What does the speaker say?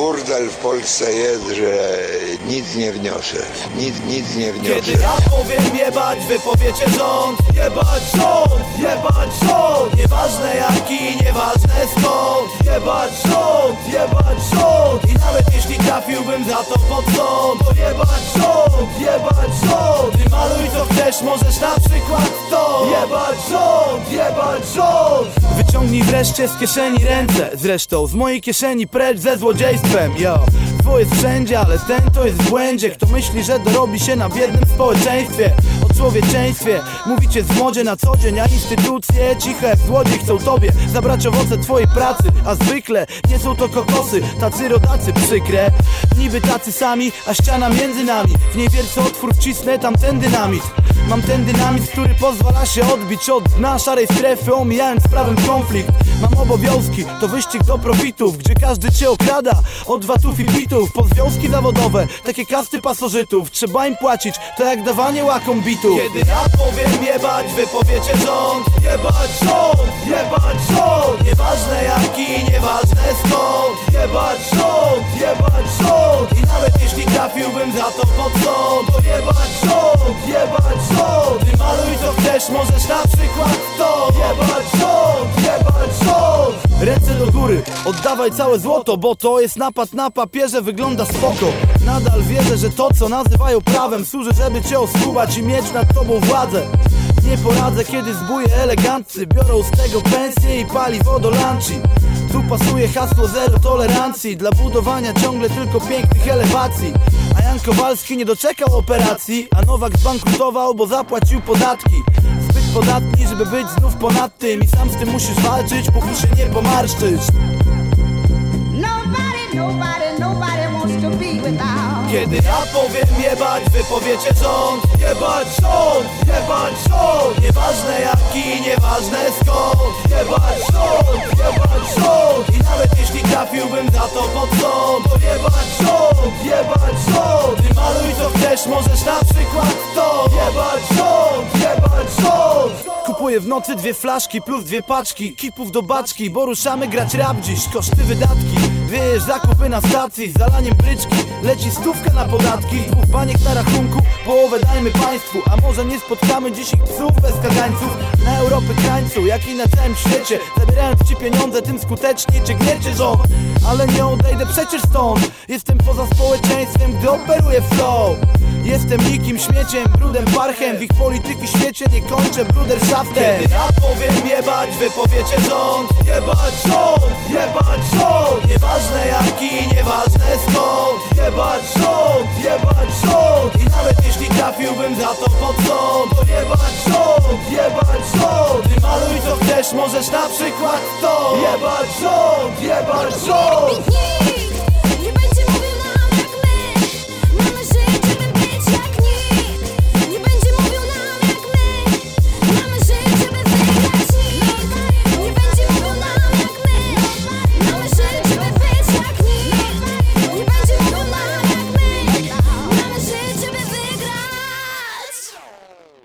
burdel w Polsce jest, że nic nie wniosę. Nic, nic nie wniosę. Kiedy ja powiem jebać, wy powiecie rząd. Jebać rząd, jebać rząd. Nieważne jaki, nieważne skąd. Jebać rząd, jebać rząd. I nawet jeśli trafiłbym za to pod sąd To jebać rząd, jebać rząd. Ty maluj co chcesz, możesz na Wyciągnij wreszcie z kieszeni ręce. Zresztą z mojej kieszeni precz ze złodziejstwem Yo. Zło jest wszędzie, ale ten to jest w błędzie. Kto myśli, że dorobi się na biednym społeczeństwie? O człowieczeństwie Mówicie z młodzie na co dzień, a instytucje Ciche złodziej chcą tobie zabrać owoce twojej pracy. A zwykle nie są to kokosy, tacy rodacy przykre. Niby tacy sami, a ściana między nami. W niej wielce otwór wcisnę tam ten dynamit Mam ten dynamit, który pozwala się odbić od dna. Szarej strefy Omijając prawem konflikt. Mam obowiązki, to wyścig do profitów Gdzie każdy cię okrada. Od watów i pitów Po związki zawodowe, takie kasty pasożytów. Trzeba im płacić, to jak dawanie łakom bitów. Kiedy ja powiem jebać, wy powiecie rząd. Jebać rząd, jebać rząd. Nieważne jaki, nieważne skąd. Jebać rząd, jebać rząd. I nawet jeśli trafiłbym za to pod góry, oddawaj całe złoto Bo to jest napad na papierze, wygląda spoko. Nadal wierzę, że to co nazywają prawem Służy, żeby cię oskubać i mieć nad tobą władzę. Nie poradzę, kiedy zbóje eleganccy Biorą z tego pensję i paliwo do lunchi Tu pasuje hasło zero tolerancji Dla budowania ciągle tylko pięknych elewacji. A Jan Kowalski nie doczekał operacji A Nowak zbankrutował, bo zapłacił podatki podatni, żeby być znów ponad tym. I sam z tym musisz walczyć, póki się nie pomarszczysz. Nobody, nobody, nobody wants to be without. Kiedy ja powiem jebać, wy powiecie rząd. Jebać rząd, jebać rząd. Nieważne jaki, w nocy dwie flaszki plus dwie paczki Kipów do baczki, bo ruszamy grać rap dziś. Koszty wydatki, wiesz zakupy na stacji zalaniem bryczki, leci stówka na podatki. Dwóch baniek na rachunku, połowę dajmy państwu A może nie spotkamy dziś ich psów bez kagańców. Na Europy krańcu, jak i na całym świecie. Zabierając ci pieniądze, tym skuteczniej cię gniecie rząd Ale nie odejdę przecież stąd. Jestem poza społeczeństwem, gdy operuję flow Jestem nikim śmieciem, brudem, parchem. W ich polityki świecie nie kończę brudershaftem Kiedy ja powiem jebać, wy powiecie rząd. Jebać rząd, jebać rząd. Nieważne jaki, nieważne skąd. Jebać rząd, jebać rząd. I nawet jeśli trafiłbym za to pod sąd To jebać rząd, jebać rząd. Ty maluj co chcesz, możesz na przykład to. Jebać rząd, jebać rząd